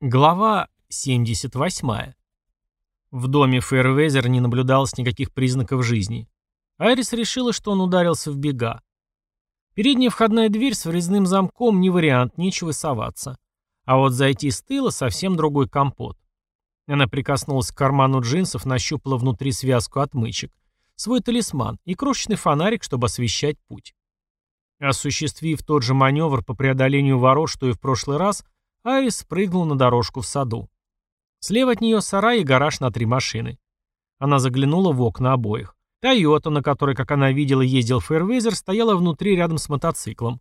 Глава 78. В доме Фейервезер не наблюдалось никаких признаков жизни. Айрис решила, что он ударился в бега. Передняя входная дверь с врезным замком не вариант, нечего соваться. А вот зайти с тыла совсем другой компот. Она прикоснулась к карману джинсов, нащупала внутри связку отмычек, свой талисман и крошечный фонарик, чтобы освещать путь. Осуществив тот же маневр по преодолению ворот, что и в прошлый раз – Айрис спрыгнул на дорожку в саду. Слева от нее сарай и гараж на три машины. Она заглянула в окна обоих. Тойота, на которой, как она видела, ездил Фейрвейзер, стояла внутри рядом с мотоциклом.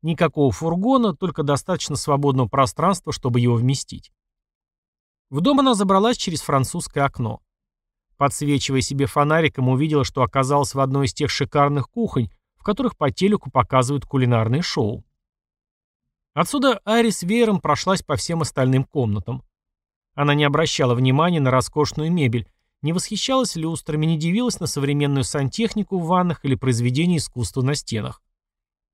Никакого фургона, только достаточно свободного пространства, чтобы его вместить. В дом она забралась через французское окно. Подсвечивая себе фонариком, увидела, что оказалась в одной из тех шикарных кухонь, в которых по телеку показывают кулинарные шоу. Отсюда Арис веером прошлась по всем остальным комнатам. Она не обращала внимания на роскошную мебель, не восхищалась люстрами, не дивилась на современную сантехнику в ваннах или произведения искусства на стенах.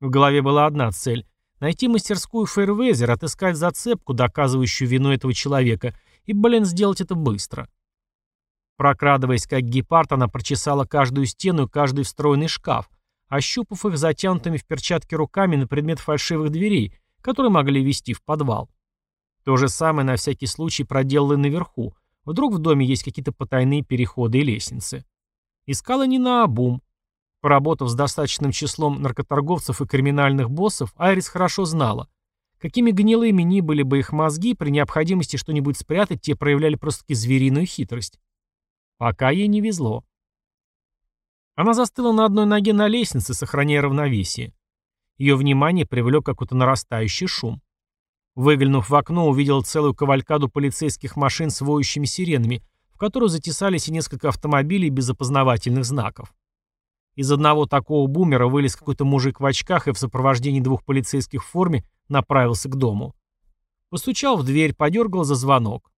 В голове была одна цель — найти мастерскую Фейрвезер, отыскать зацепку, доказывающую вину этого человека, и, блин, сделать это быстро. Прокрадываясь как гепард, она прочесала каждую стену и каждый встроенный шкаф, ощупав их затянутыми в перчатки руками на предмет фальшивых дверей — которые могли вести в подвал. То же самое на всякий случай проделала наверху. Вдруг в доме есть какие-то потайные переходы и лестницы. Искала не на обум. Поработав с достаточным числом наркоторговцев и криминальных боссов, Айрис хорошо знала. Какими гнилыми ни были бы их мозги, при необходимости что-нибудь спрятать, те проявляли просто-таки звериную хитрость. Пока ей не везло. Она застыла на одной ноге на лестнице, сохраняя равновесие. Ее внимание привлек какой-то нарастающий шум. Выглянув в окно, увидел целую кавалькаду полицейских машин с воющими сиренами, в которую затесались и несколько автомобилей без опознавательных знаков. Из одного такого бумера вылез какой-то мужик в очках и в сопровождении двух полицейских в форме направился к дому. Постучал в дверь, подергал за звонок.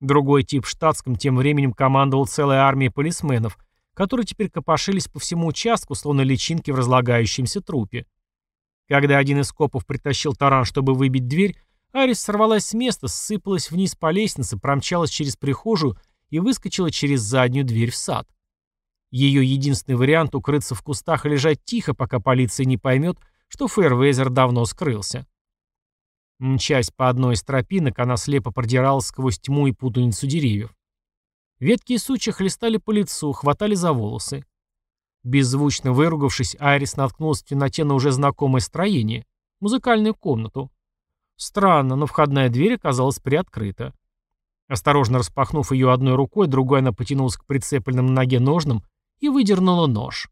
Другой тип в штатском тем временем командовал целой армией полисменов, которые теперь копошились по всему участку, словно личинки в разлагающемся трупе. Когда один из копов притащил таран, чтобы выбить дверь, Арис сорвалась с места, сыпалась вниз по лестнице, промчалась через прихожую и выскочила через заднюю дверь в сад. Ее единственный вариант — укрыться в кустах и лежать тихо, пока полиция не поймет, что Фэрвейзер давно скрылся. Мчась по одной из тропинок, она слепо продиралась сквозь тьму и путаницу деревьев. Ветки и сучья хлестали по лицу, хватали за волосы. Беззвучно выругавшись, Айрис наткнулась в темноте на уже знакомое строение — музыкальную комнату. Странно, но входная дверь оказалась приоткрыта. Осторожно распахнув ее одной рукой, другой она потянулась к прицепленным на ноге ножным и выдернула нож.